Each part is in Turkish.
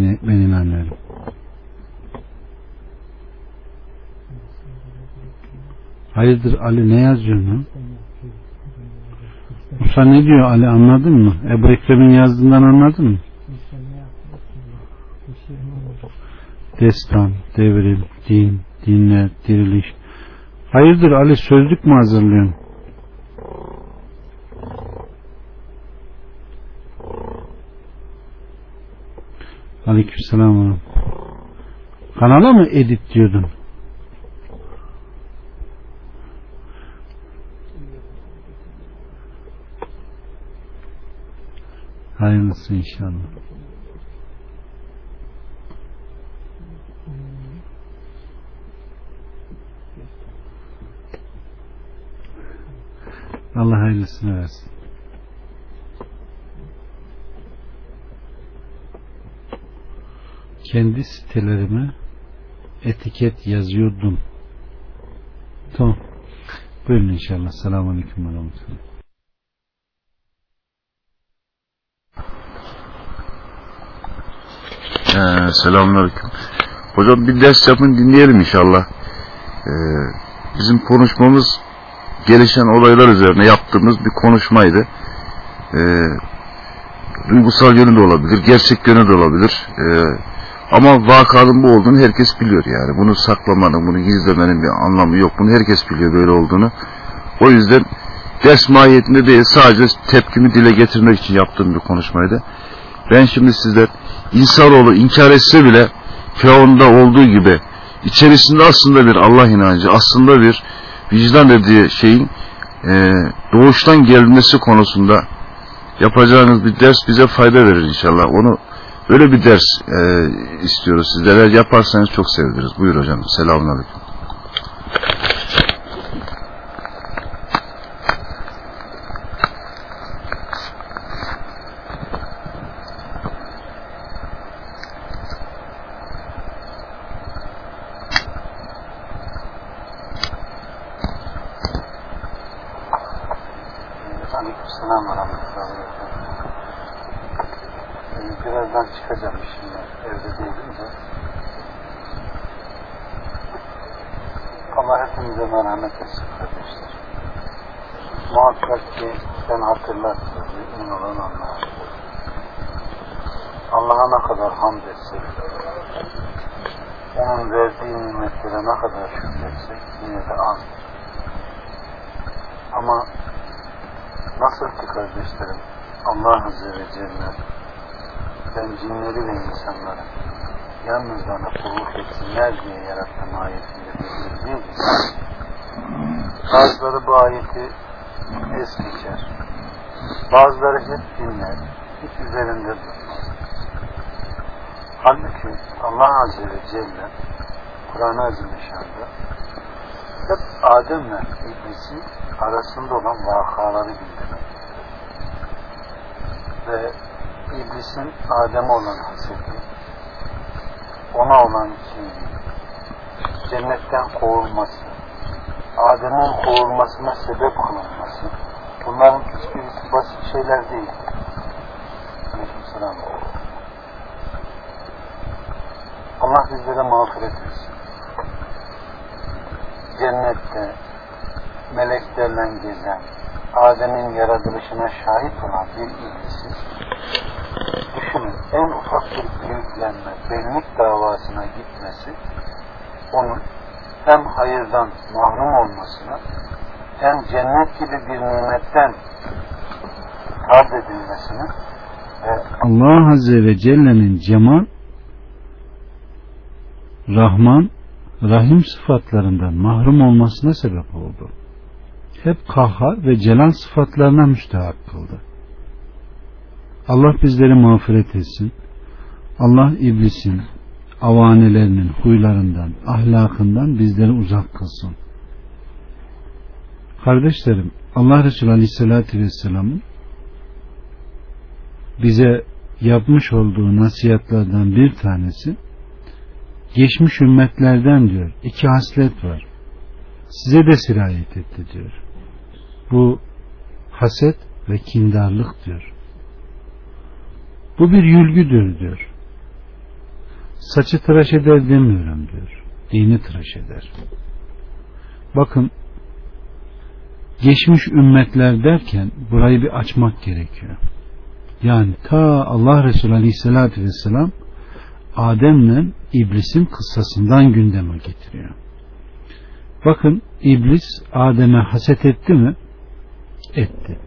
ayetini ben inanıyorum. Hayırdır Ali ne yazıyorsun? Musa ne diyor Ali anladın mı? Ebu Ekrem'in yazdığından anladın mı? Destan, devrim, din, dinler, diriliş. Hayırdır Ali sözlük mü hazırlıyorsun? Aleykümselam. Kanala mı edit diyordun? Hayırlısı inşallah. Allah hayırlısını versin. Kendi sitelerime etiket yazıyordum. Tamam. Buyurun inşallah. Selamun Aleyküm ve Rahmetullah. Ee, selamünaleyküm. Hocam bir ders yapın dinleyelim inşallah. Ee, bizim konuşmamız gelişen olaylar üzerine yaptığımız bir konuşmaydı. Ee, duygusal yönü de olabilir, gerçek yönü de olabilir. Ee, ama vakanın bu olduğunu herkes biliyor yani. Bunu saklamanın, bunu gizlemenin bir anlamı yok. Bunu herkes biliyor böyle olduğunu. O yüzden ders mahiyetinde değil sadece tepkimi dile getirmek için yaptığım bir konuşmaydı. Ben şimdi sizler insanoğlu inkar etse bile Firavun'da olduğu gibi içerisinde aslında bir Allah inancı, aslında bir vicdan dediği şeyin e, doğuştan gelmesi konusunda yapacağınız bir ders bize fayda verir inşallah. Onu öyle bir ders e, istiyoruz sizlere. Yaparsanız çok seviniriz. Buyur hocam. Selamünaleyküm. Aleykümselam ve rahmetullahi ve Birazdan çıkacağım şimdi evde değilim de. Allah hepimize merhamet etsin kardeşler. Muhakkak ki sen hatırlarsın, anlar. Allah'a ne kadar hamd etsek, onun verdiği nimetlere ne kadar şükretsek yine de az. Ama Nasıl ki kardeşlerim Allah Azze ve Celle ben cinleri ve insanları yalnız bana kulluk etsinler diye yarattım ayetinde bildirdiği gibi bazıları bu ayeti es geçer bazıları hep dinler hiç üzerinde durmaz halbuki Allah Azze ve Celle Kur'an-ı Azimüşşan'da hep Adem'le İblis'in arasında olan vakaları bildirir. Ve iblisin Adem'e olan hasreti, ona olan kini, cennetten kovulması, Adem'in kovulmasına sebep kılınması, bunların basit şeyler değil. Aleykümselam. Allah bizlere mağfiret etsin. Cennette, meleklerle gezen, Adem'in yaratılışına şahit olan bir iblisi, düşünün en ufak bir büyüklenme, benlik davasına gitmesi, onun hem hayırdan mahrum olmasına, hem cennet gibi bir nimetten tard edilmesine ve Allah Azze ve Celle'nin cemal, Rahman, Rahim sıfatlarından mahrum olmasına sebep oldu hep kahhar ve celal sıfatlarına müstehak kıldı. Allah bizleri mağfiret etsin. Allah iblisin, avanelerinin huylarından, ahlakından bizleri uzak kılsın. Kardeşlerim, Allah Resulü Aleyhisselatü Vesselam'ın bize yapmış olduğu nasihatlerden bir tanesi geçmiş ümmetlerden diyor iki haslet var. Size de sirayet etti diyor. Bu haset ve kindarlık diyor. Bu bir yülgüdür diyor. saçı tıraş eder demiyorum diyor. Dini tıraş eder. Bakın geçmiş ümmetler derken burayı bir açmak gerekiyor. Yani ta Allah Resulü Aleyhisselatü Vesselam Adem'le iblisin kıssasından gündeme getiriyor. Bakın iblis Adem'e haset etti mi? Etti.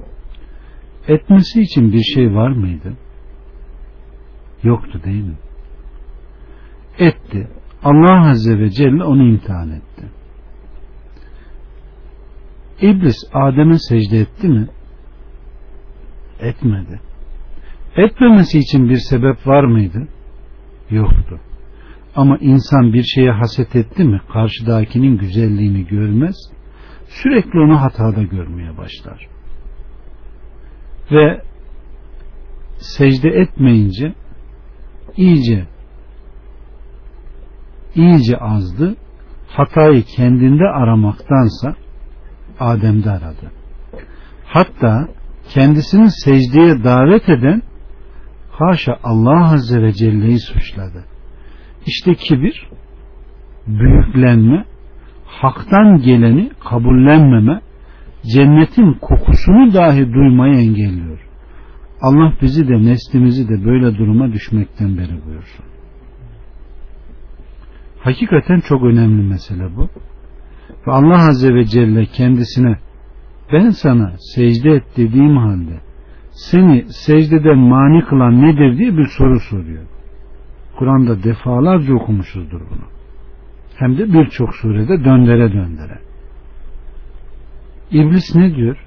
Etmesi için bir şey var mıydı? Yoktu değil mi? Etti. Allah Azze ve Celle onu imtihan etti. İblis Adem'e secde etti mi? Etmedi. Etmemesi için bir sebep var mıydı? Yoktu. Ama insan bir şeye haset etti mi karşıdakinin güzelliğini görmez, sürekli onu hatada görmeye başlar. Ve secde etmeyince iyice iyice azdı. Hatayı kendinde aramaktansa Adem'de aradı. Hatta kendisini secdeye davet eden haşa Allah Azze ve Celle'yi suçladı. İşte kibir, büyüklenme, haktan geleni kabullenmeme, cennetin kokusunu dahi duymayı engelliyor. Allah bizi de neslimizi de böyle duruma düşmekten beri buyursun. Hakikaten çok önemli mesele bu. Ve Allah Azze ve Celle kendisine ben sana secde et dediğim halde seni secdeden mani kılan nedir diye bir soru soruyor. Kur'an'da defalarca okumuşuzdur bunu. Hem de birçok surede döndere döndere. İblis ne diyor?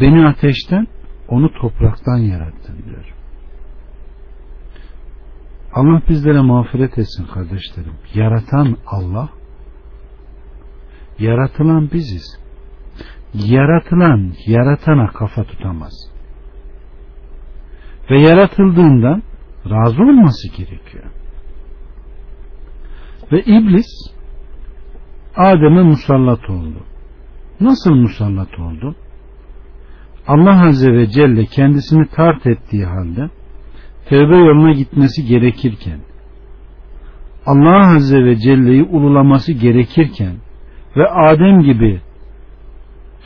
Beni ateşten, onu topraktan yarattın diyor. Allah bizlere mağfiret etsin kardeşlerim. Yaratan Allah, yaratılan biziz. Yaratılan yaratana kafa tutamaz. Ve yaratıldığından razı olması gerekiyor. Ve iblis Adem'e musallat oldu. Nasıl musallat oldu? Allah Azze ve Celle kendisini tart ettiği halde tevbe yoluna gitmesi gerekirken Allah Azze ve Celle'yi ululaması gerekirken ve Adem gibi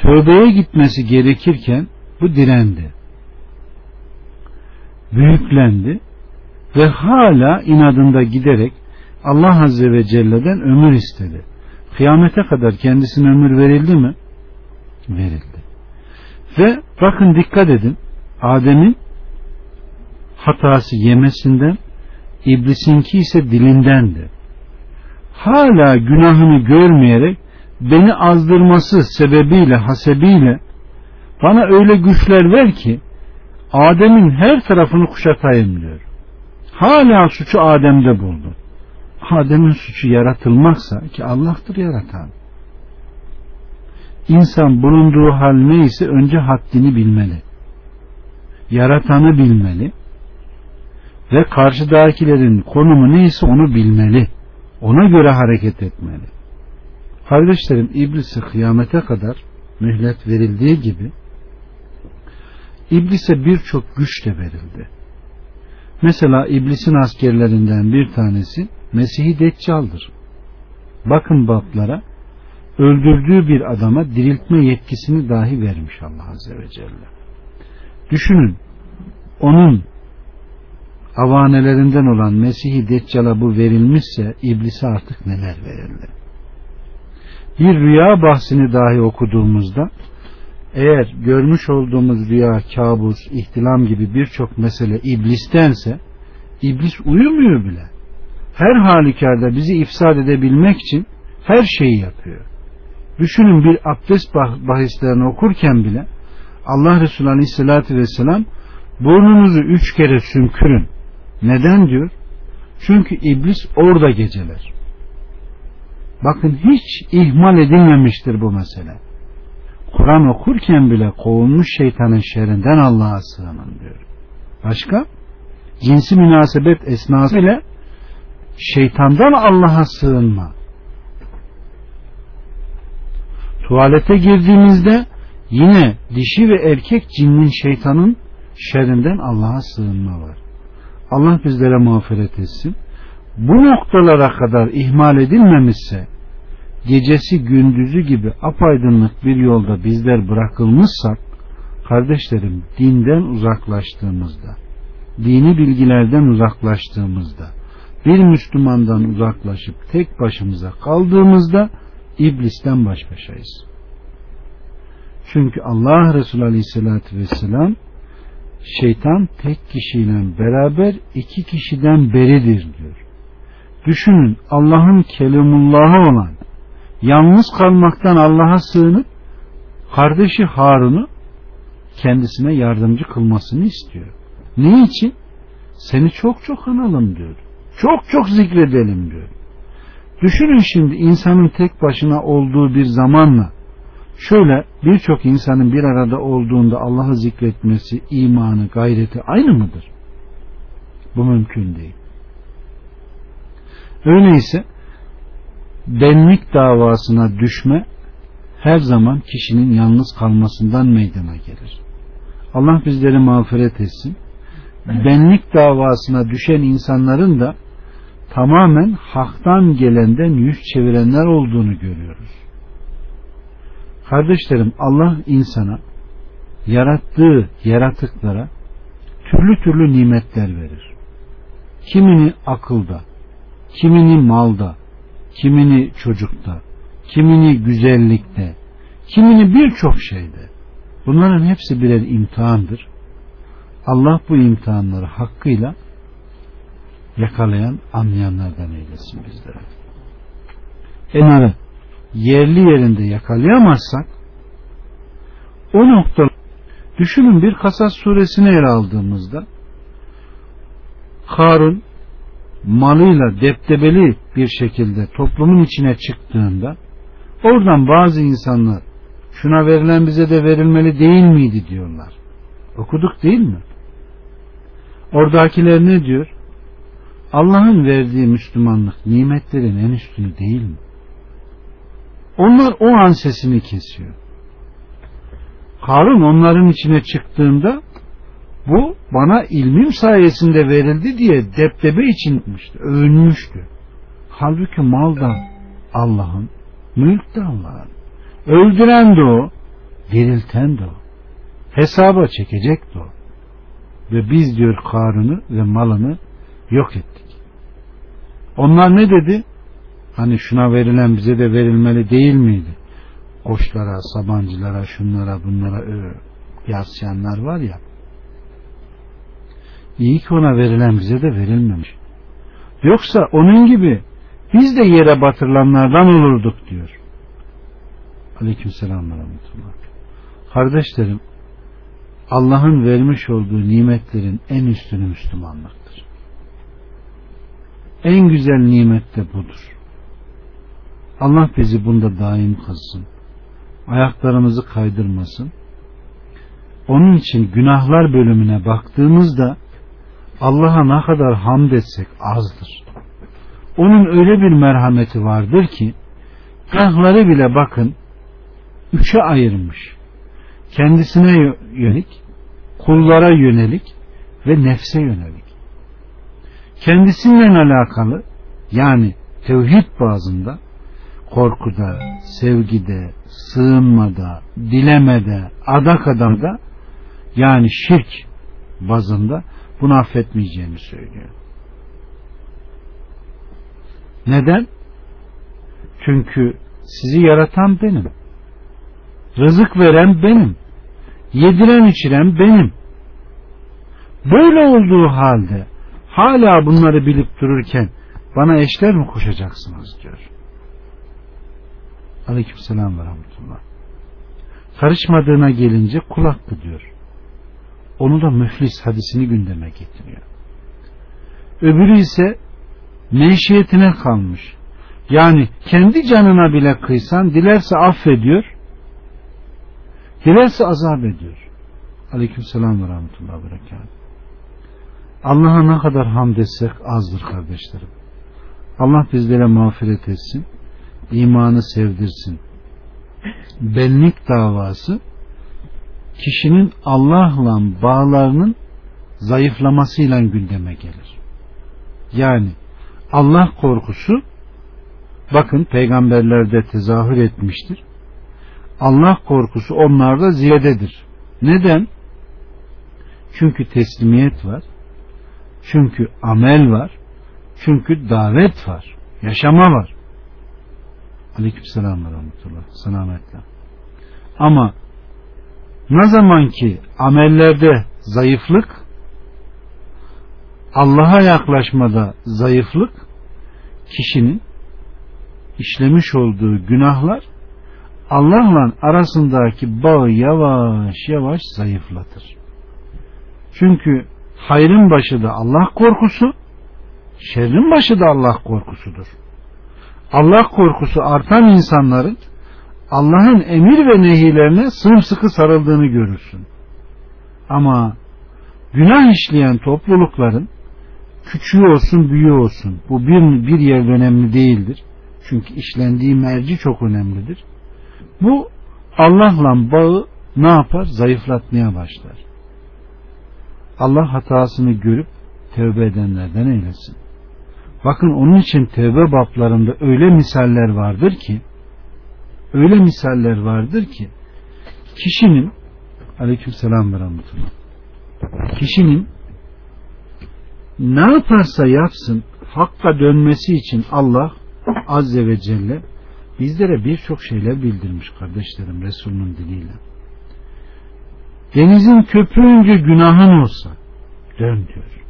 tövbeye gitmesi gerekirken bu direndi. Büyüklendi ve hala inadında giderek Allah Azze ve Celle'den ömür istedi. Kıyamete kadar kendisine ömür verildi mi? Verildi. Ve bakın dikkat edin Adem'in hatası yemesinden iblisinki ise dilindendi. Hala günahını görmeyerek beni azdırması sebebiyle hasebiyle bana öyle güçler ver ki Adem'in her tarafını kuşatayım diyor. Hala suçu Adem'de buldu. Adem'in suçu yaratılmaksa ki Allah'tır yaratan. İnsan bulunduğu hal neyse önce haddini bilmeli. Yaratanı bilmeli. Ve karşıdakilerin konumu neyse onu bilmeli. Ona göre hareket etmeli. Kardeşlerim iblise kıyamete kadar mühlet verildiği gibi iblise birçok güç de verildi. Mesela iblisin askerlerinden bir tanesi Mesih-i Deccal'dır. Bakın bablara öldürdüğü bir adama diriltme yetkisini dahi vermiş Allah Azze ve Celle. Düşünün onun avanelerinden olan Mesih-i Deccal'a bu verilmişse iblise artık neler verildi. Bir rüya bahsini dahi okuduğumuzda eğer görmüş olduğumuz rüya, kabus, ihtilam gibi birçok mesele iblistense iblis uyumuyor bile. Her halükarda bizi ifsad edebilmek için her şeyi yapıyor. Düşünün bir abdest bahislerini okurken bile Allah Resulü Aleyhisselatü Vesselam burnunuzu üç kere sümkürün. Neden diyor? Çünkü iblis orada geceler. Bakın hiç ihmal edilmemiştir bu mesele. Kur'an okurken bile kovulmuş şeytanın şerrinden Allah'a sığının diyor. Başka? Cinsi münasebet esnası ile şeytandan Allah'a sığınma. Tuvalete girdiğimizde yine dişi ve erkek cinnin şeytanın şerrinden Allah'a sığınma var. Allah bizlere mağfiret etsin. Bu noktalara kadar ihmal edilmemişse gecesi gündüzü gibi apaydınlık bir yolda bizler bırakılmışsak kardeşlerim dinden uzaklaştığımızda dini bilgilerden uzaklaştığımızda bir Müslümandan uzaklaşıp tek başımıza kaldığımızda iblisten baş başayız. Çünkü Allah Resulü Aleyhisselatü Vesselam şeytan tek kişiyle beraber iki kişiden beridir diyor. Düşünün Allah'ın kelimullahı olan yalnız kalmaktan Allah'a sığınıp kardeşi Harun'u kendisine yardımcı kılmasını istiyor. Ne için? Seni çok çok analım diyor. Çok çok zikredelim diyor. Düşünün şimdi insanın tek başına olduğu bir zamanla şöyle birçok insanın bir arada olduğunda Allah'ı zikretmesi, imanı, gayreti aynı mıdır? Bu mümkün değil. Öyleyse benlik davasına düşme her zaman kişinin yalnız kalmasından meydana gelir. Allah bizleri mağfiret etsin. Benlik davasına düşen insanların da tamamen haktan gelenden yüz çevirenler olduğunu görüyoruz. Kardeşlerim Allah insana yarattığı yaratıklara türlü türlü nimetler verir. Kimini akılda, kimini malda, kimini çocukta, kimini güzellikte, kimini birçok şeyde. Bunların hepsi birer imtihandır. Allah bu imtihanları hakkıyla yakalayan, anlayanlardan eylesin bizlere. Eğer yerli yerinde yakalayamazsak o nokta düşünün bir Kasas suresini ele aldığımızda Karun malıyla deptebeli bir şekilde toplumun içine çıktığında oradan bazı insanlar şuna verilen bize de verilmeli değil miydi diyorlar. Okuduk değil mi? Oradakiler ne diyor? Allah'ın verdiği Müslümanlık nimetlerin en üstünü değil mi? Onlar o an sesini kesiyor. Karun onların içine çıktığında bu bana ilmim sayesinde verildi diye deptebe içinmişti, övünmüştü. Halbuki mal da Allah'ın, mülk de Allah'ın. Öldüren de o, dirilten de o. Hesaba çekecek de o. Ve biz diyor Karun'u ve malını yok ettik. Onlar ne dedi? Hani şuna verilen bize de verilmeli değil miydi? Koçlara, sabancılara, şunlara, bunlara ö, yaslayanlar var ya. İyi ki ona verilen bize de verilmemiş. Yoksa onun gibi biz de yere batırılanlardan olurduk diyor. Aleyküm selam ve Kardeşlerim Allah'ın vermiş olduğu nimetlerin en üstünü Müslümanlıktır. En güzel nimet de budur. Allah bizi bunda daim kılsın. Ayaklarımızı kaydırmasın. Onun için günahlar bölümüne baktığımızda Allah'a ne kadar hamd etsek azdır. Onun öyle bir merhameti vardır ki günahları bile bakın üçe ayırmış. Kendisine yönelik, kullara yönelik ve nefse yönelik. Kendisiyle alakalı yani tevhid bazında korkuda, sevgide, sığınmada, dilemede, adak adamda yani şirk bazında bunu affetmeyeceğini söylüyor. Neden? Çünkü sizi yaratan benim. Rızık veren benim. Yediren içiren benim. Böyle olduğu halde hala bunları bilip dururken bana eşler mi koşacaksınız diyor. Aleyküm selam ve rahmetullah. Karışmadığına gelince kul hakkı diyor. Onu da müflis hadisini gündeme getiriyor. Öbürü ise menşiyetine kalmış. Yani kendi canına bile kıysan dilerse affediyor, dilerse azap ediyor. Aleyküm selam ve rahmetullah berekat. Allah'a ne kadar hamd etsek azdır kardeşlerim. Allah bizlere mağfiret etsin imanı sevdirsin. Benlik davası kişinin Allah'la bağlarının zayıflamasıyla gündeme gelir. Yani Allah korkusu bakın peygamberlerde tezahür etmiştir. Allah korkusu onlarda ziyadedir. Neden? Çünkü teslimiyet var. Çünkü amel var. Çünkü davet var. Yaşama var. Aleykümselam ve rahmetullah. Selametle. Ama ne zaman ki amellerde zayıflık Allah'a yaklaşmada zayıflık kişinin işlemiş olduğu günahlar Allah'la arasındaki bağı yavaş yavaş zayıflatır. Çünkü hayrın başı da Allah korkusu, şerrin başı da Allah korkusudur. Allah korkusu artan insanların Allah'ın emir ve nehilerine sımsıkı sarıldığını görürsün. Ama günah işleyen toplulukların küçüğü olsun büyüğü olsun bu bir, bir yerde önemli değildir. Çünkü işlendiği merci çok önemlidir. Bu Allah'la bağı ne yapar? Zayıflatmaya başlar. Allah hatasını görüp tövbe edenlerden eylesin. Bakın onun için tövbe bablarında öyle misaller vardır ki öyle misaller vardır ki kişinin aleykümselam ve rahmetullah kişinin ne yaparsa yapsın hakka dönmesi için Allah azze ve celle bizlere birçok şeyler bildirmiş kardeşlerim Resulünün diliyle. Denizin köpüğünce günahın olsa dön diyor.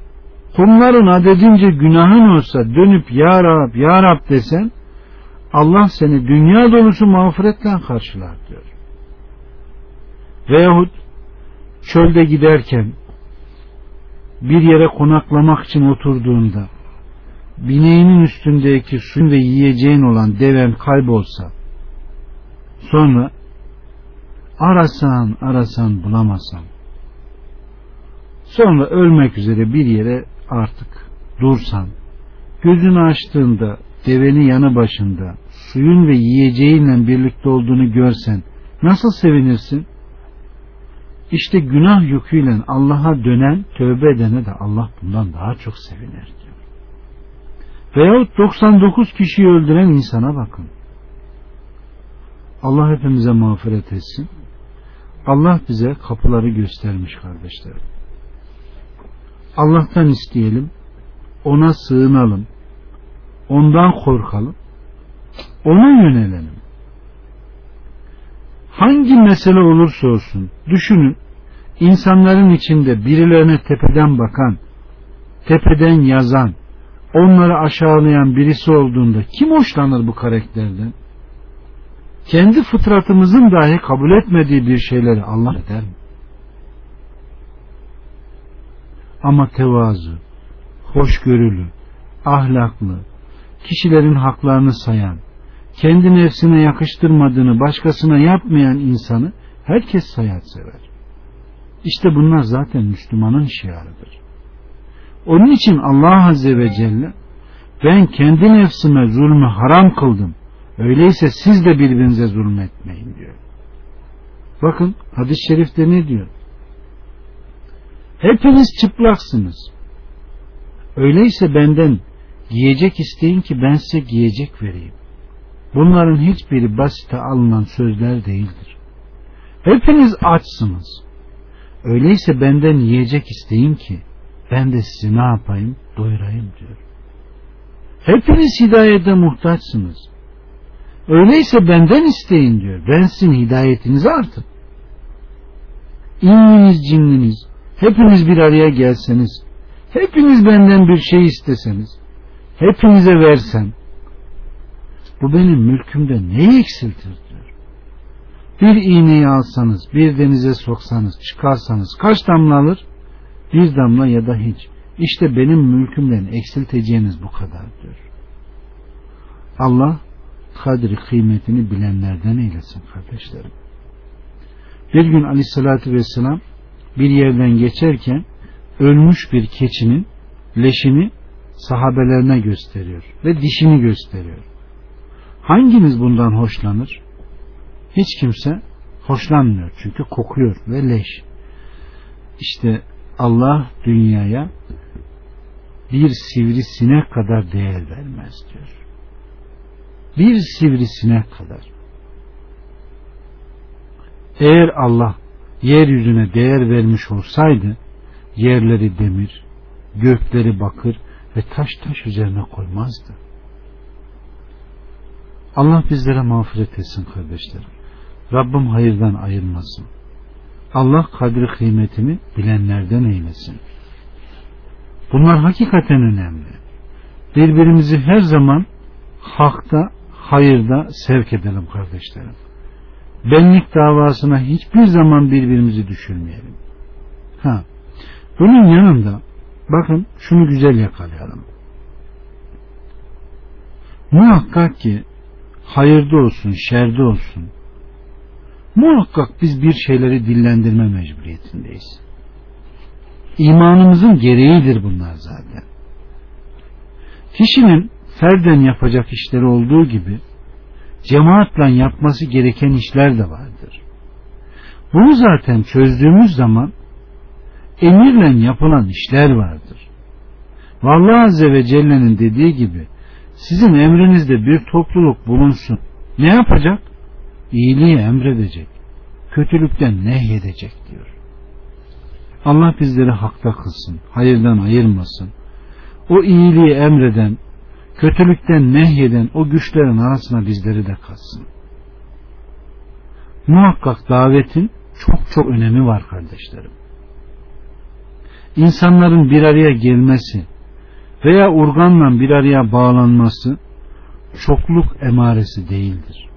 Kumların adedince günahın olsa dönüp Ya Rab, Ya Rab desen Allah seni dünya dolusu mağfiretle karşılar diyor. Veyahut çölde giderken bir yere konaklamak için oturduğunda bineğinin üstündeki suyun ve yiyeceğin olan deven kaybolsa sonra arasan arasan bulamasan sonra ölmek üzere bir yere artık dursan gözünü açtığında deveni yanı başında suyun ve yiyeceğinle birlikte olduğunu görsen nasıl sevinirsin? İşte günah yüküyle Allah'a dönen, tövbe edene de Allah bundan daha çok sevinir diyor. Veyahut 99 kişiyi öldüren insana bakın. Allah hepimize mağfiret etsin. Allah bize kapıları göstermiş kardeşlerim. Allah'tan isteyelim, ona sığınalım, ondan korkalım, ona yönelelim. Hangi mesele olursa olsun düşünün insanların içinde birilerine tepeden bakan, tepeden yazan, onları aşağılayan birisi olduğunda kim hoşlanır bu karakterden? Kendi fıtratımızın dahi kabul etmediği bir şeyleri Allah eder mi? Ama tevazu, hoşgörülü, ahlaklı, kişilerin haklarını sayan, kendi nefsine yakıştırmadığını başkasına yapmayan insanı herkes sayat sever. İşte bunlar zaten Müslümanın şiarıdır. Onun için Allah Azze ve Celle ben kendi nefsime zulmü haram kıldım. Öyleyse siz de birbirinize zulmetmeyin diyor. Bakın hadis-i şerifte ne diyor? Hepiniz çıplaksınız. Öyleyse benden giyecek isteyin ki ben size giyecek vereyim. Bunların hiçbiri basite alınan sözler değildir. Hepiniz açsınız. Öyleyse benden yiyecek isteyin ki ben de sizi ne yapayım doyurayım diyor. Hepiniz hidayete muhtaçsınız. Öyleyse benden isteyin diyor. Ben sizin hidayetinizi artık. İnniniz cinliniz hepiniz bir araya gelseniz hepiniz benden bir şey isteseniz hepinize versem bu benim mülkümde neyi eksiltir diyor. Bir iğneyi alsanız, bir denize soksanız, çıkarsanız kaç damla alır? Bir damla ya da hiç. İşte benim mülkümden eksilteceğiniz bu kadar diyor. Allah kadri kıymetini bilenlerden eylesin kardeşlerim. Bir gün aleyhissalatü vesselam bir yerden geçerken ölmüş bir keçinin leşini sahabelerine gösteriyor ve dişini gösteriyor. Hanginiz bundan hoşlanır? Hiç kimse hoşlanmıyor çünkü kokuyor ve leş. İşte Allah dünyaya bir sivrisinek kadar değer vermez diyor. Bir sivrisinek kadar. Eğer Allah yeryüzüne değer vermiş olsaydı yerleri demir, gökleri bakır ve taş taş üzerine koymazdı. Allah bizlere mağfiret etsin kardeşlerim. Rabbim hayırdan ayırmasın. Allah kadri kıymetini bilenlerden eylesin. Bunlar hakikaten önemli. Birbirimizi her zaman hakta, hayırda sevk edelim kardeşlerim. Benlik davasına hiçbir zaman birbirimizi düşürmeyelim. Ha, bunun yanında bakın şunu güzel yakalayalım. Muhakkak ki hayırda olsun, şerde olsun muhakkak biz bir şeyleri dillendirme mecburiyetindeyiz. İmanımızın gereğidir bunlar zaten. Kişinin ferden yapacak işleri olduğu gibi cemaatle yapması gereken işler de vardır. Bunu zaten çözdüğümüz zaman emirle yapılan işler vardır. Vallahi Azze ve Celle'nin dediği gibi sizin emrinizde bir topluluk bulunsun. Ne yapacak? İyiliği emredecek. Kötülükten nehyedecek diyor. Allah bizleri hakta kılsın. Hayırdan ayırmasın. O iyiliği emreden, kötülükten nehyeden o güçlerin arasına bizleri de katsın. Muhakkak davetin çok çok önemi var kardeşlerim. İnsanların bir araya gelmesi veya urganla bir araya bağlanması çokluk emaresi değildir.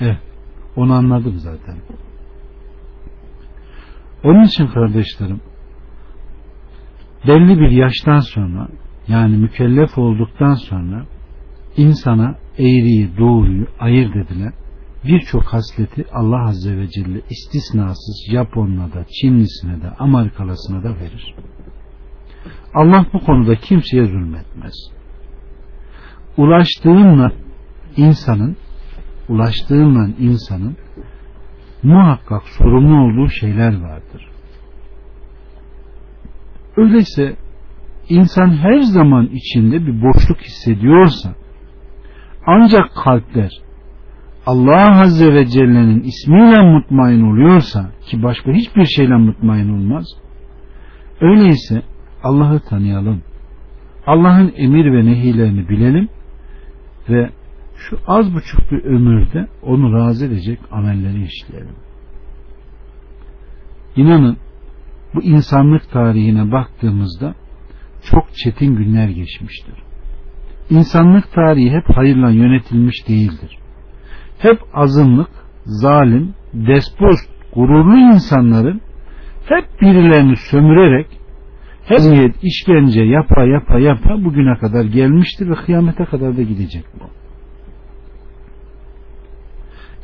Evet, onu anladım zaten. Onun için kardeşlerim belli bir yaştan sonra yani mükellef olduktan sonra insana eğriyi doğruyu ayırt edilen birçok hasleti Allah Azze ve Celle istisnasız Japonla da Çinlisine de Amerikalısına da verir. Allah bu konuda kimseye zulmetmez. Ulaştığınla insanın ulaştığınla insanın muhakkak sorumlu olduğu şeyler vardır. Öyleyse insan her zaman içinde bir boşluk hissediyorsa ancak kalpler Allah Azze ve Celle'nin ismiyle mutmain oluyorsa ki başka hiçbir şeyle mutmain olmaz öyleyse Allah'ı tanıyalım Allah'ın emir ve nehilerini bilelim ve şu az buçuk bir ömürde onu razı edecek amelleri işleyelim. İnanın bu insanlık tarihine baktığımızda çok çetin günler geçmiştir. İnsanlık tarihi hep hayırla yönetilmiş değildir. Hep azınlık, zalim, despot, gururlu insanların hep birilerini sömürerek hep işkence yapa yapa yapa bugüne kadar gelmiştir ve kıyamete kadar da gidecek bu.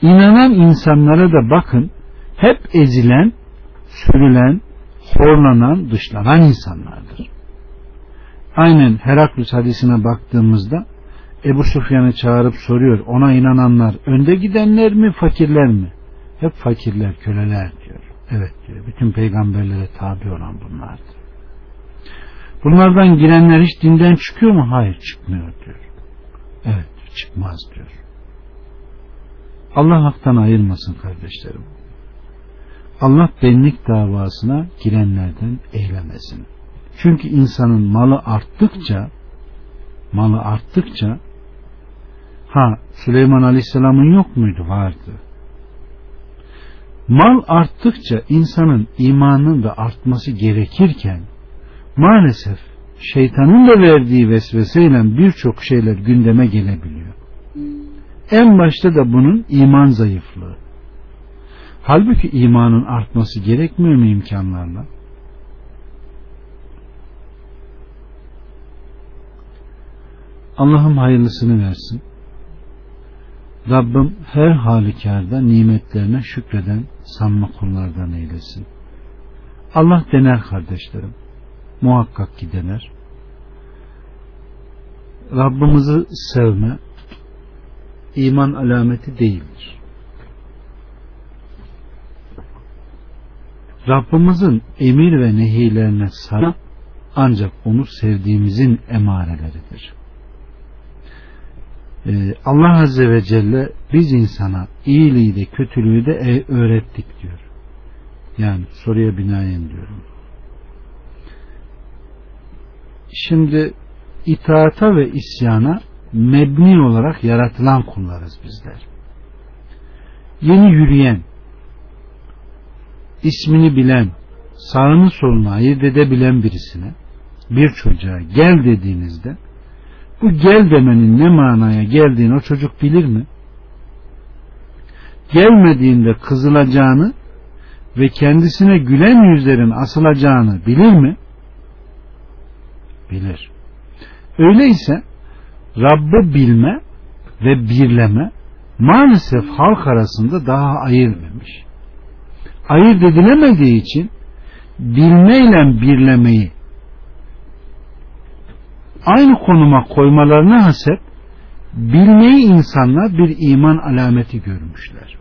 İnanan insanlara da bakın hep ezilen, sürülen, horlanan, dışlanan insanlardır. Aynen Heraklus hadisine baktığımızda Ebu Sufyan'ı çağırıp soruyor ona inananlar önde gidenler mi fakirler mi? Hep fakirler, köleler diyor. Evet diyor. Bütün peygamberlere tabi olan bunlardır. Bunlardan girenler hiç dinden çıkıyor mu? Hayır çıkmıyor diyor. Evet çıkmaz diyor. Allah haktan ayırmasın kardeşlerim. Allah benlik davasına girenlerden eylemesin. Çünkü insanın malı arttıkça malı arttıkça ha Süleyman Aleyhisselam'ın yok muydu? Vardı. Mal arttıkça insanın imanının da artması gerekirken maalesef şeytanın da verdiği vesveseyle birçok şeyler gündeme gelebiliyor. En başta da bunun iman zayıflığı. Halbuki imanın artması gerekmiyor mu imkanlarla? Allah'ım hayırlısını versin. Rabbim her halükarda nimetlerine şükreden sanma kullardan eylesin. Allah dener kardeşlerim. Muhakkak ki dener. Rabbimizi sevme iman alameti değildir. Rabbimizin emir ve nehilerine sarıp ancak onu sevdiğimizin emareleridir. Ee, Allah Azze ve Celle biz insana iyiliği de kötülüğü de e, öğrettik diyor. Yani soruya binaen diyorum. Şimdi itaata ve isyana mebni olarak yaratılan kullarız bizler. Yeni yürüyen, ismini bilen, sağını solunu ayırt edebilen birisine, bir çocuğa gel dediğinizde, bu gel demenin ne manaya geldiğini o çocuk bilir mi? Gelmediğinde kızılacağını ve kendisine gülen yüzlerin asılacağını bilir mi? Bilir. Öyleyse Rabb'ı bilme ve birleme maalesef halk arasında daha ayırmamış. Ayırt edilemediği için bilmeyle birlemeyi aynı konuma koymalarına hasep bilmeyi insanlar bir iman alameti görmüşler.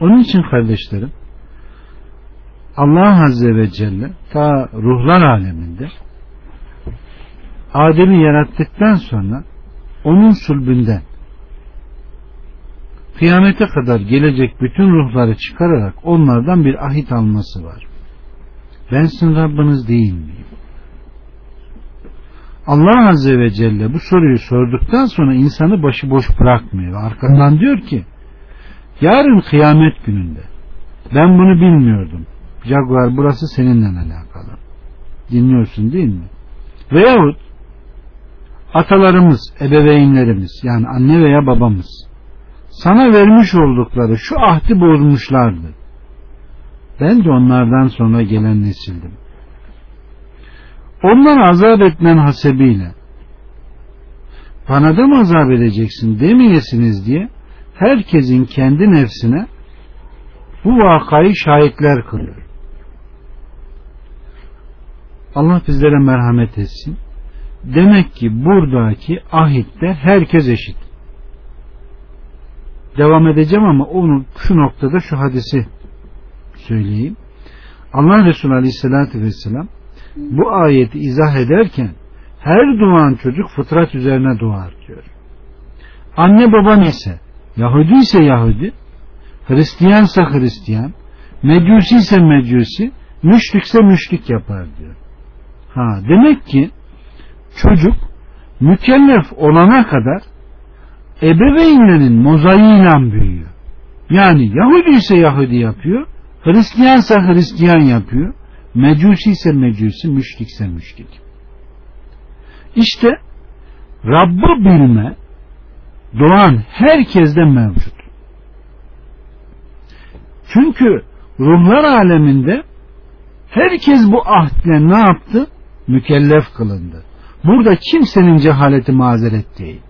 Onun için kardeşlerim Allah Azze ve Celle ta ruhlar aleminde Adem'i yarattıktan sonra onun sulbünden kıyamete kadar gelecek bütün ruhları çıkararak onlardan bir ahit alması var. Ben sizin Rabbiniz değil miyim? Allah Azze ve Celle bu soruyu sorduktan sonra insanı başıboş bırakmıyor. Arkadan diyor ki yarın kıyamet gününde ben bunu bilmiyordum. Jaguar burası seninle alakalı. Dinliyorsun değil mi? Veyahut atalarımız, ebeveynlerimiz yani anne veya babamız sana vermiş oldukları şu ahdi bozmuşlardı. Ben de onlardan sonra gelen nesildim. Onları azap etmen hasebiyle bana da mı azap edeceksin demeyesiniz diye herkesin kendi nefsine bu vakayı şahitler kılıyor. Allah bizlere merhamet etsin. Demek ki buradaki ahitte herkes eşit. Devam edeceğim ama onu şu noktada şu hadisi söyleyeyim. Allah Resulü Aleyhisselatü Vesselam bu ayeti izah ederken her doğan çocuk fıtrat üzerine doğar diyor. Anne baba ise Yahudi ise Yahudi, Hristiyansa Hristiyan, Mecusi ise Mecusi, müşrikse müşrik yapar diyor. Ha, demek ki çocuk mükellef olana kadar ebeveynlerin mozaiğiyle büyüyor. Yani Yahudi ise Yahudi yapıyor, Hristiyansa Hristiyan yapıyor, Mecusi ise Mecusi, müşrik ise müşrik. İşte Rabb'ı bilme doğan herkeste mevcut. Çünkü ruhlar aleminde herkes bu ahdle ne yaptı? Mükellef kılındı. Burada kimsenin cehaleti mazeret değil.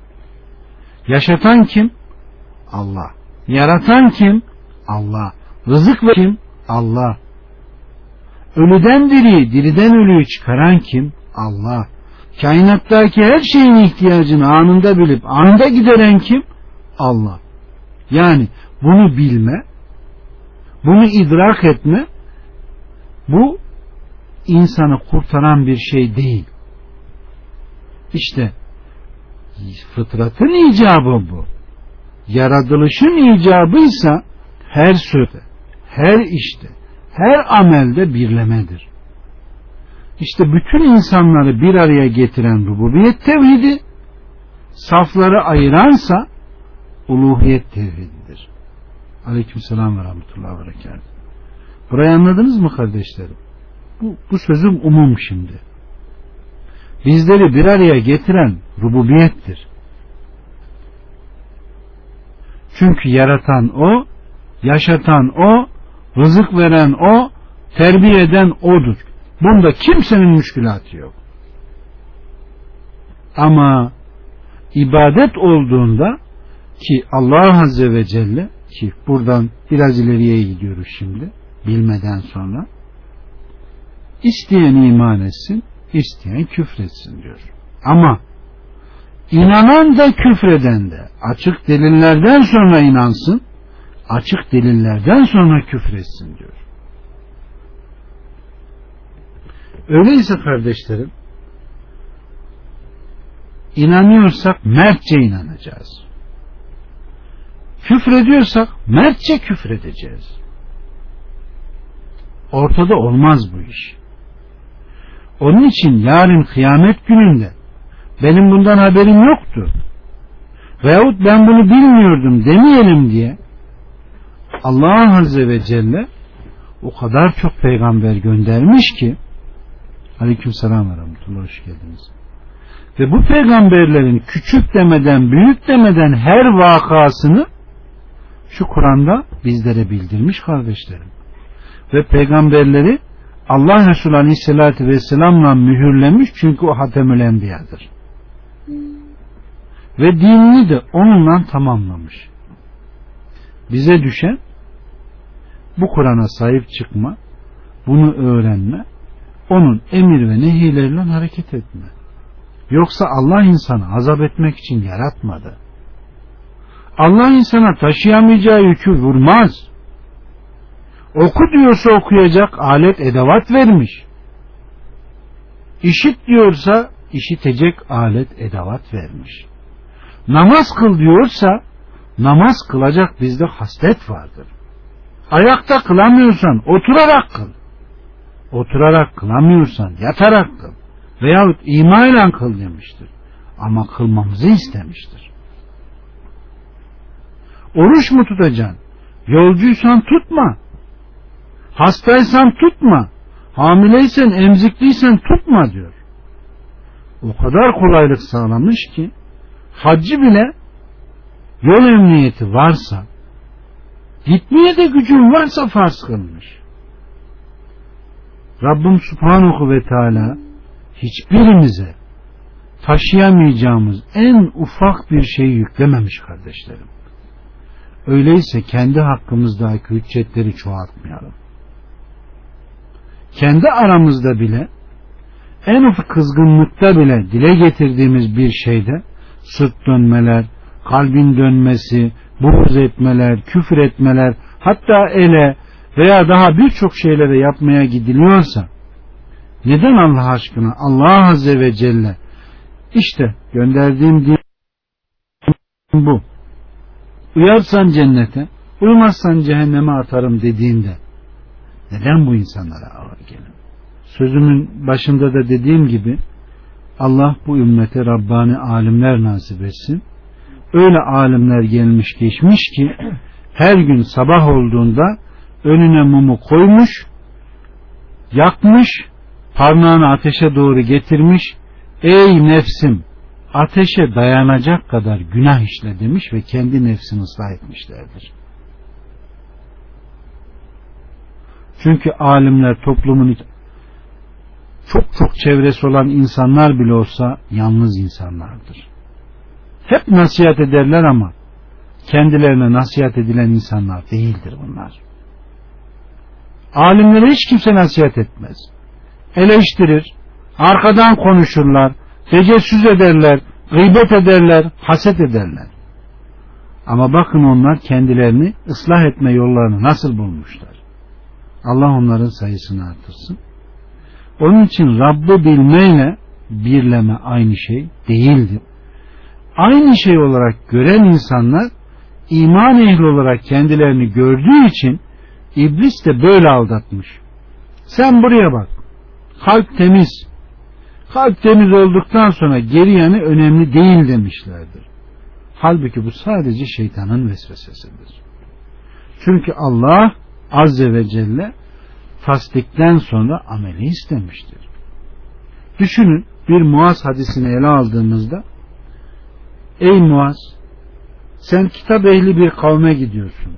Yaşatan kim? Allah. Yaratan kim? Allah. Rızık ve kim? Allah. Ölüden diri, diriden ölüyü çıkaran kim? Allah. Kainattaki her şeyin ihtiyacını anında bilip anında gideren kim? Allah. Yani bunu bilme, bunu idrak etme, bu insanı kurtaran bir şey değil. İşte fıtratın icabı bu. Yaratılışın icabıysa her sözde, her işte, her amelde birlemedir. İşte bütün insanları bir araya getiren rububiyet tevhidi, safları ayıransa uluhiyet tevhididir. Aleyküm selam ve rahmetullahi ve berekat. Burayı anladınız mı kardeşlerim? Bu, bu sözüm umum şimdi. Bizleri bir araya getiren rububiyettir. Çünkü yaratan o, yaşatan o, rızık veren o, terbiye eden odur. Bunda kimsenin müşkülatı yok. Ama ibadet olduğunda ki Allah Azze ve Celle ki buradan biraz ileriye gidiyoruz şimdi bilmeden sonra isteyen iman etsin isteyen küfretsin diyor. Ama inanan da küfreden de açık delillerden sonra inansın açık delillerden sonra küfretsin diyor. Öyleyse kardeşlerim inanıyorsak mertçe inanacağız. Küfrediyorsak mertçe küfredeceğiz. Ortada olmaz bu iş. Onun için yarın kıyamet gününde benim bundan haberim yoktu veyahut ben bunu bilmiyordum demeyelim diye Allah Azze ve Celle o kadar çok peygamber göndermiş ki Aleyküm selam ve rahmetullah hoş geldiniz. Ve bu peygamberlerin küçük demeden büyük demeden her vakasını şu Kur'an'da bizlere bildirmiş kardeşlerim. Ve peygamberleri Allah Resulü Aleyhisselatü Vesselam'la mühürlemiş çünkü o Hatemül Enbiya'dır. Ve dinini de onunla tamamlamış. Bize düşen bu Kur'an'a sahip çıkma, bunu öğrenme, onun emir ve nehirleriyle hareket etme. Yoksa Allah insanı azap etmek için yaratmadı. Allah insana taşıyamayacağı yükü vurmaz. Oku diyorsa okuyacak alet edevat vermiş. İşit diyorsa işitecek alet edevat vermiş. Namaz kıl diyorsa namaz kılacak bizde haslet vardır. Ayakta kılamıyorsan oturarak kıl. Oturarak kılamıyorsan yatarak kıl. Veyahut imayla kıl demiştir. Ama kılmamızı istemiştir. Oruç mu tutacaksın? Yolcuysan tutma. Hastaysan tutma. Hamileysen, emzikliysen tutma diyor. O kadar kolaylık sağlamış ki hacı bile yol emniyeti varsa gitmeye de gücün varsa farz kılmış. Rabbim Subhanahu ve Teala hiçbirimize taşıyamayacağımız en ufak bir şeyi yüklememiş kardeşlerim. Öyleyse kendi hakkımızdaki hüccetleri çoğaltmayalım. Kendi aramızda bile en ufak kızgınlıkta bile dile getirdiğimiz bir şeyde sırt dönmeler, kalbin dönmesi, buğz etmeler, küfür etmeler, hatta ele veya daha birçok şeylere yapmaya gidiliyorsa neden Allah aşkına Allah Azze ve Celle işte gönderdiğim din bu. Uyarsan cennete, uymazsan cehenneme atarım dediğinde neden bu insanlara ağır gelin? Sözümün başında da dediğim gibi Allah bu ümmete Rabbani alimler nasip etsin. Öyle alimler gelmiş geçmiş ki her gün sabah olduğunda önüne mumu koymuş, yakmış, parmağını ateşe doğru getirmiş, ey nefsim ateşe dayanacak kadar günah işle demiş ve kendi nefsini ıslah etmişlerdir. Çünkü alimler toplumun çok çok çevresi olan insanlar bile olsa yalnız insanlardır. Hep nasihat ederler ama kendilerine nasihat edilen insanlar değildir bunlar. Alimlere hiç kimse nasihat etmez. Eleştirir, arkadan konuşurlar, tecessüs ederler, gıybet ederler, haset ederler. Ama bakın onlar kendilerini ıslah etme yollarını nasıl bulmuşlar. Allah onların sayısını artırsın. Onun için Rabb'i bilmeyle birleme aynı şey değildir. Aynı şey olarak gören insanlar iman ehli olarak kendilerini gördüğü için iblis de böyle aldatmış. Sen buraya bak. Kalp temiz. Kalp temiz olduktan sonra geri yanı önemli değil demişlerdir. Halbuki bu sadece şeytanın vesvesesidir. Çünkü Allah Azze ve Celle tasdikten sonra ameli istemiştir. Düşünün bir Muaz hadisini ele aldığımızda Ey Muaz sen kitap ehli bir kavme gidiyorsun.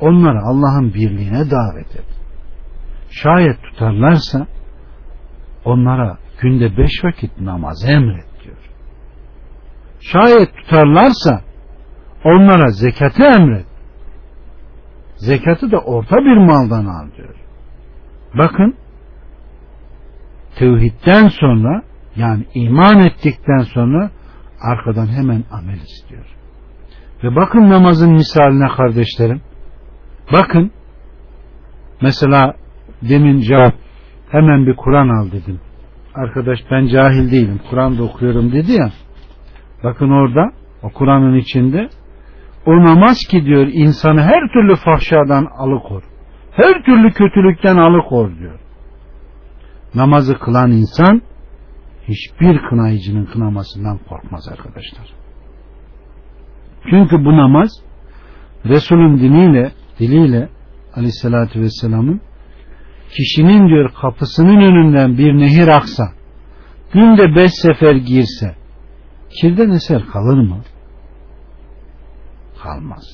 Onları Allah'ın birliğine davet et. Şayet tutarlarsa onlara günde beş vakit namaz emret diyor. Şayet tutarlarsa onlara zekatı emret. Zekatı da orta bir maldan al diyor. Bakın tevhidden sonra yani iman ettikten sonra arkadan hemen amel istiyor. Ve bakın namazın misaline kardeşlerim. Bakın mesela demin cevap Hemen bir Kur'an al dedim. Arkadaş ben cahil değilim. Kur'an'da okuyorum dedi ya. Bakın orada o Kur'an'ın içinde o namaz ki diyor insanı her türlü fahşadan alıkor. Her türlü kötülükten alıkor diyor. Namazı kılan insan hiçbir kınayıcının kınamasından korkmaz arkadaşlar. Çünkü bu namaz Resul'ün diniyle, diliyle aleyhissalatü vesselamın kişinin diyor kapısının önünden bir nehir aksa günde beş sefer girse kirden eser kalır mı? Kalmaz.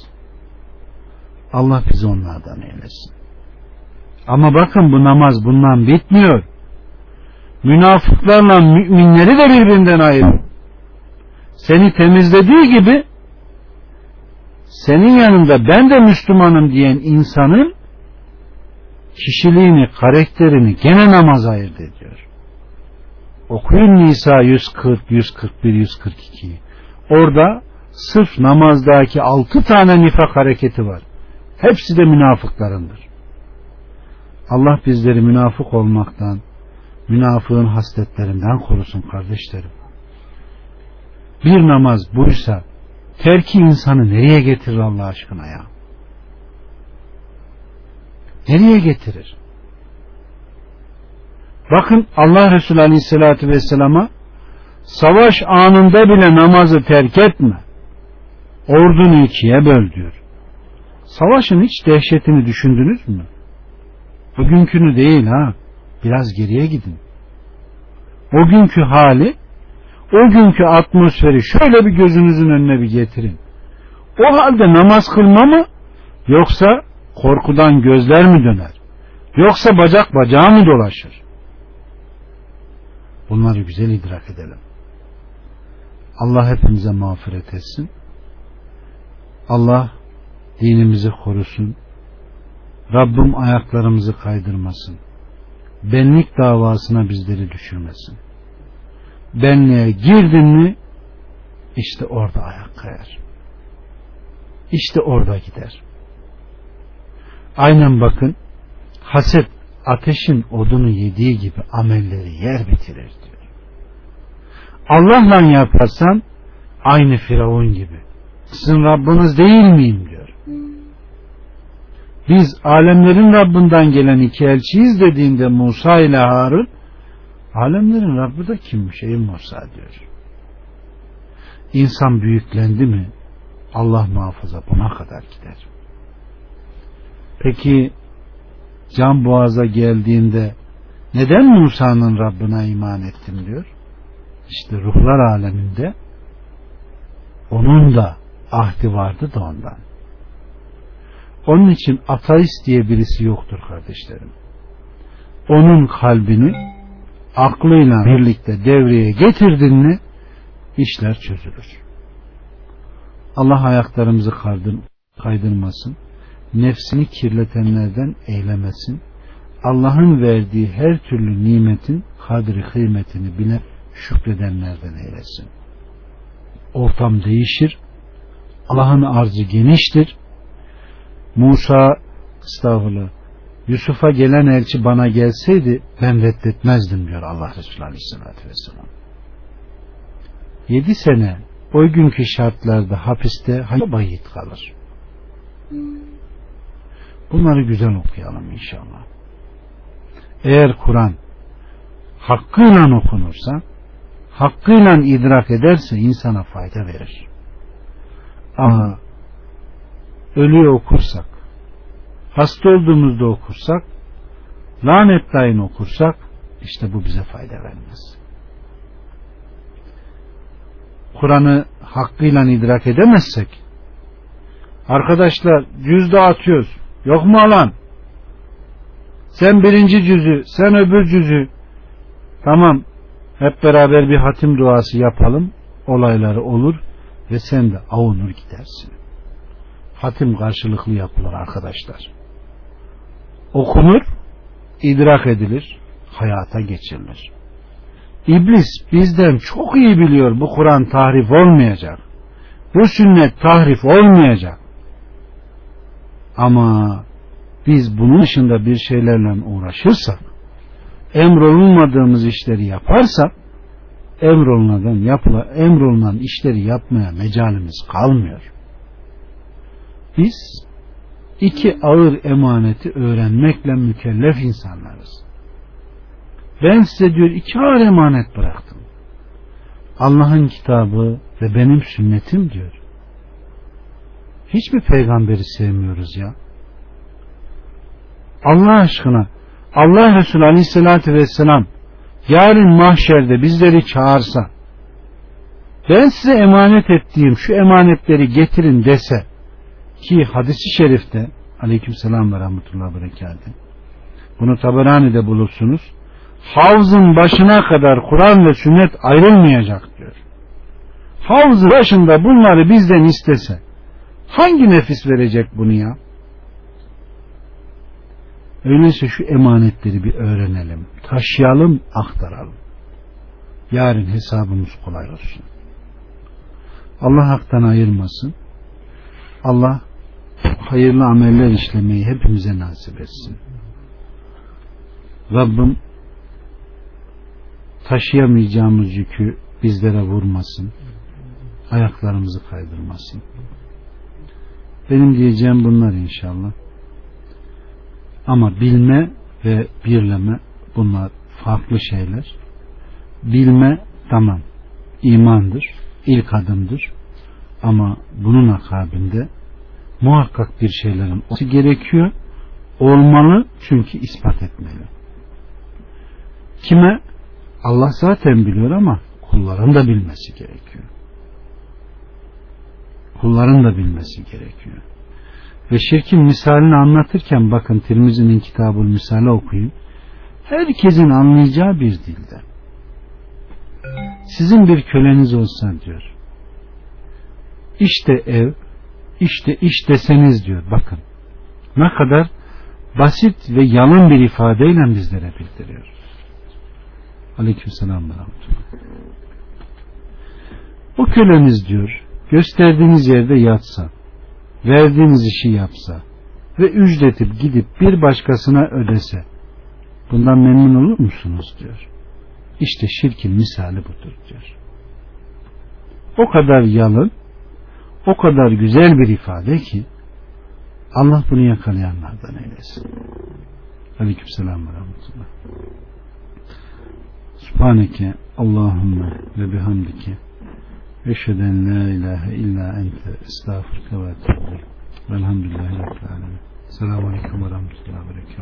Allah bizi onlardan eylesin. Ama bakın bu namaz bundan bitmiyor. Münafıklarla müminleri de birbirinden ayırıyor. Seni temizlediği gibi senin yanında ben de Müslümanım diyen insanın kişiliğini, karakterini gene namaz ayırt ediyor. Okuyun Nisa 140, 141, 142. Orada sırf namazdaki altı tane nifak hareketi var. Hepsi de münafıklarındır. Allah bizleri münafık olmaktan, münafığın hasletlerinden korusun kardeşlerim. Bir namaz buysa terki insanı nereye getirir Allah aşkına ya? Nereye getirir? Bakın Allah Resulü Aleyhisselatü Vesselam'a savaş anında bile namazı terk etme. Ordunu ikiye böl diyor. Savaşın hiç dehşetini düşündünüz mü? Bugünkünü değil ha. Biraz geriye gidin. O günkü hali, o günkü atmosferi şöyle bir gözünüzün önüne bir getirin. O halde namaz kılma mı? Yoksa korkudan gözler mi döner? Yoksa bacak bacağı mı dolaşır? Bunları güzel idrak edelim. Allah hepimize mağfiret etsin. Allah dinimizi korusun. Rabbim ayaklarımızı kaydırmasın. Benlik davasına bizleri düşürmesin. Benliğe girdin mi işte orada ayak kayar. İşte orada gider. Aynen bakın haset ateşin odunu yediği gibi amelleri yer bitirir diyor. Allah'la yaparsan aynı Firavun gibi. Sizin Rabbiniz değil miyim diyor. Biz alemlerin Rabbinden gelen iki elçiyiz dediğinde Musa ile Harun alemlerin Rabbi de kimmiş ey Musa diyor. İnsan büyüklendi mi Allah muhafaza buna kadar gider. Peki can boğaza geldiğinde neden Musa'nın Rabbine iman ettim diyor. İşte ruhlar aleminde onun da ahdi vardı da ondan. Onun için ateist diye birisi yoktur kardeşlerim. Onun kalbini aklıyla birlikte devreye getirdin mi işler çözülür. Allah ayaklarımızı kaydırmasın nefsini kirletenlerden eylemesin. Allah'ın verdiği her türlü nimetin kadri kıymetini bile şükredenlerden eylesin. Ortam değişir. Allah'ın arzı geniştir. Musa estağfurullah Yusuf'a gelen elçi bana gelseydi ben reddetmezdim diyor Allah Resulü Aleyhisselatü Vesselam. Yedi sene o günkü şartlarda hapiste bayit kalır. Bunları güzel okuyalım inşallah. Eğer Kur'an hakkıyla okunursa, hakkıyla idrak ederse insana fayda verir. Ama ölüyü okursak, hasta olduğumuzda okursak, lanetlayın okursak, işte bu bize fayda vermez. Kur'an'ı hakkıyla idrak edemezsek, arkadaşlar cüz dağıtıyoruz, Yok mu alan? Sen birinci cüzü, sen öbür cüzü. Tamam, hep beraber bir hatim duası yapalım. Olayları olur ve sen de avunur gidersin. Hatim karşılıklı yapılır arkadaşlar. Okunur, idrak edilir, hayata geçirilir. İblis bizden çok iyi biliyor bu Kur'an tahrif olmayacak. Bu sünnet tahrif olmayacak. Ama biz bunun dışında bir şeylerle uğraşırsak emrolunmadığımız işleri yaparsak emrolunan, yapıla, emrolunan işleri yapmaya mecalimiz kalmıyor. Biz iki ağır emaneti öğrenmekle mükellef insanlarız. Ben size diyor iki ağır emanet bıraktım. Allah'ın kitabı ve benim sünnetim diyor. Hiçbir peygamberi sevmiyoruz ya. Allah aşkına Allah Resulü Aleyhisselatü Vesselam yarın mahşerde bizleri çağırsa ben size emanet ettiğim şu emanetleri getirin dese ki hadisi şerifte aleyküm selam ve rahmetullah berekatü bunu Taberani'de bulursunuz havzın başına kadar Kur'an ve sünnet ayrılmayacak diyor. Havzın başında bunları bizden istese hangi nefis verecek bunu ya? Öyleyse şu emanetleri bir öğrenelim, taşıyalım, aktaralım. Yarın hesabımız kolay olsun. Allah haktan ayırmasın. Allah hayırlı ameller işlemeyi hepimize nasip etsin. Rabbim taşıyamayacağımız yükü bizlere vurmasın. Ayaklarımızı kaydırmasın. Benim diyeceğim bunlar inşallah. Ama bilme ve birleme bunlar farklı şeyler. Bilme tamam imandır, ilk adımdır. Ama bunun akabinde muhakkak bir şeylerin olması gerekiyor. Olmalı çünkü ispat etmeli. Kime? Allah zaten biliyor ama kulların da bilmesi gerekiyor. Kulların da bilmesi gerekiyor. Ve şirkin misalini anlatırken bakın Tirmizi'nin kitabı misali okuyun. Herkesin anlayacağı bir dilde. Sizin bir köleniz olsa diyor. İşte ev, işte iş deseniz diyor. Bakın ne kadar basit ve yalın bir ifadeyle bizlere bildiriyor. Aleykümselam ve O köleniz diyor gösterdiğiniz yerde yatsa verdiğiniz işi yapsa ve ücreti gidip bir başkasına ödese bundan memnun olur musunuz diyor. İşte şirkin misali budur diyor. O kadar yalın o kadar güzel bir ifade ki Allah bunu yakalayanlardan eylesin. Aleyküm selam ve rahmetullah. Subhaneke Allahümme ve bihamdike Eşheden la ilahe illa ente estağfurke ve etûbü Velhamdülillahi Rabbil Alemin. Selamun Aleyküm ve Rahmetullahi ve Berekatuhu.